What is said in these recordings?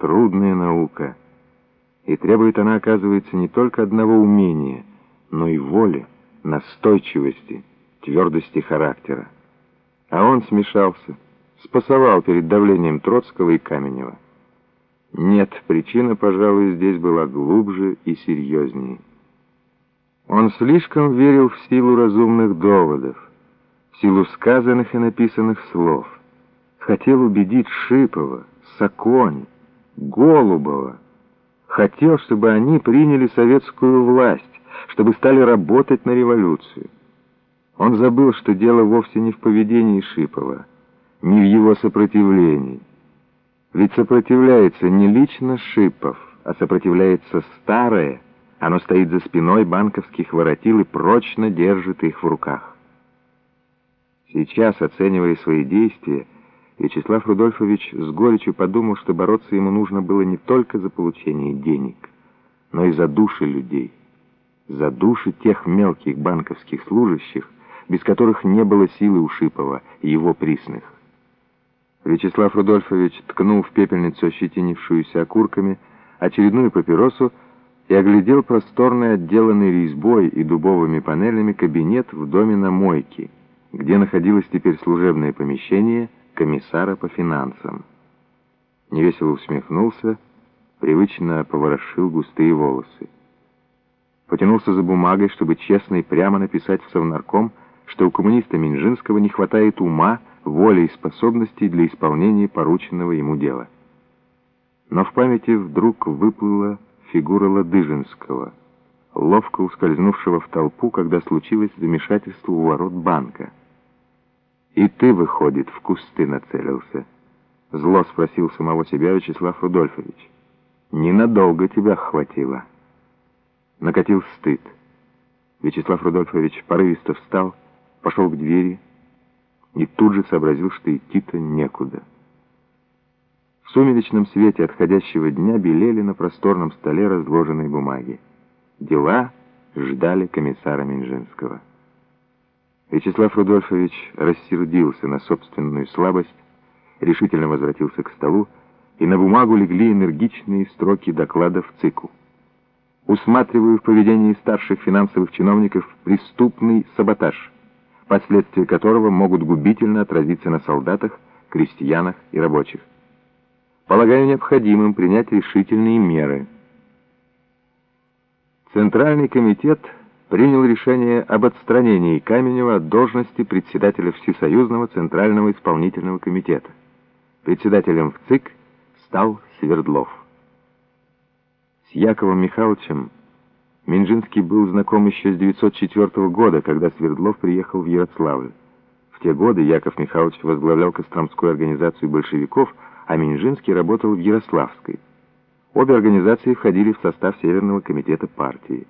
Трудная наука. И требует она, оказывается, не только одного умения, но и воли, настойчивости, твердости характера. А он смешался, спасовал перед давлением Троцкого и Каменева. Нет, причина, пожалуй, здесь была глубже и серьезнее. Он слишком верил в силу разумных доводов, в силу сказанных и написанных слов. Хотел убедить Шипова, Сакони, Голубова. Хотел, чтобы они приняли советскую власть, чтобы стали работать на революцию. Он забыл, что дело вовсе не в поведении Шипова, не в его сопротивлении. Ведь сопротивляется не лично Шипов, а сопротивляется старое, оно стоит за спиной банковских воротил и прочно держит их в руках. Сейчас, оценивая свои действия, Вячеслав Рудольфович с горечью подумал, что бороться ему нужно было не только за получение денег, но и за души людей, за души тех мелких банковских служащих, без которых не было силы у Шипова и его присных. Вячеслав Рудольфович ткнул в пепельницу, ощетинившуюся окурками, очередную папиросу и оглядел просторный, отделанный резьбой и дубовыми панелями кабинет в доме на мойке, где находилось теперь служебное помещение комиссара по финансам. Невесело усмехнулся, привычно поворошил густые волосы. Потянулся за бумагой, чтобы честно и прямо написать в Совнарком, что у коммуниста Минжинского не хватает ума, воли и способностей для исполнения порученного ему дела. Но в памяти вдруг выплыла фигура Ладыжинского, ловко ускользнувшего в толпу, когда случилось замешательство у ворот банка. «И ты, выходит, в кусты нацелился?» Зло спросил самого себя Вячеслав Рудольфович. «Ненадолго тебя хватило». Накатил стыд. Вячеслав Рудольфович порывисто встал, пошел к двери, и тут же сообразил, что идти-то некуда. В сумеречном свете отходящего дня белели на просторном столе разложенные бумаги. Дела ждали комиссара Минжинского. Вячеслав Рудольфович рассердился на собственную слабость, решительно возвратился к столу, и на бумагу легли энергичные строки докладов ЦИКу. Усматриваю в поведении старших финансовых чиновников преступный саботаж – последствия которого могут губительно отразиться на солдатах, крестьянах и рабочих. Полагаю необходимым принять решительные меры. Центральный комитет принял решение об отстранении Каменева от должности председателя Всесоюзного Центрального исполнительного комитета. Председателем в ЦИК стал Свердлов. С Яковом Михайловичем Минжинский был знаком еще с 904 года, когда Свердлов приехал в Ярославль. В те годы Яков Михайлович возглавлял Костромскую организацию большевиков, а Минжинский работал в Ярославской. Обе организации входили в состав Северного комитета партии.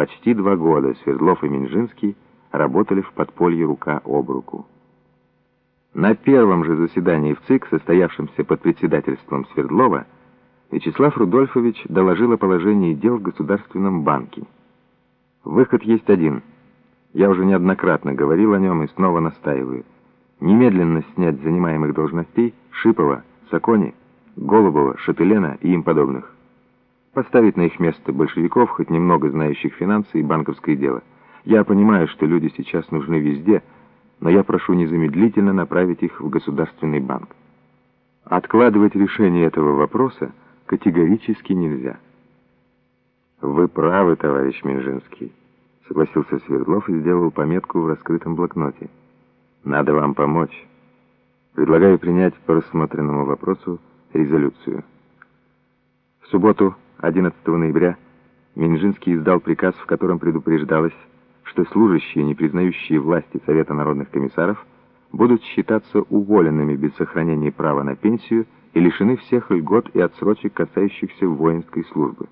Почти два года Свердлов и Минжинский работали в подполье рука об руку. На первом же заседании в ЦИК, состоявшемся под председательством Свердлова, Вячеслав Рудольфович доложил о положении дел в Государственном банке. Выход есть один. Я уже неоднократно говорил о нем и снова настаиваю. Немедленно снять занимаемых должностей Шипова, Сакони, Голубова, Шателена и им подобных. Поставить на их место большевиков, хоть немного знающих финансы и банковское дело. Я понимаю, что люди сейчас нужны везде, но я прошу незамедлительно направить их в Государственный банк. Откладывать решение этого вопроса категорически нельзя. «Вы правы, товарищ Минжинский», — согласился Свердлов и сделал пометку в раскрытом блокноте. «Надо вам помочь. Предлагаю принять по рассмотренному вопросу резолюцию». В субботу, 11 ноября, Минжинский издал приказ, в котором предупреждалось, что служащие, не признающие власти Совета народных комиссаров, будут считаться уволенными без сохранения права на пенсию и лишены всех льгот и отсрочек, касающихся воинской службы.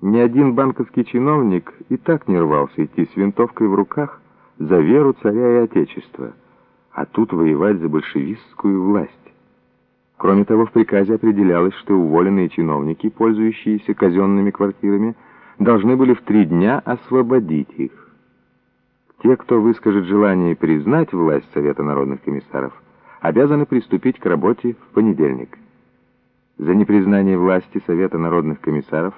Ни один банковский чиновник и так не рвался идти с винтовкой в руках за веру царя и отечества, а тут воевать за большевистскую власть. Кроме того, в приказе определялось, что уволенные чиновники, пользующиеся казенными квартирами, должны были в три дня освободить их. Те, кто выскажет желание признать власть Совета народных комиссаров, обязаны приступить к работе в понедельник. за непризнание власти Совета народных комиссаров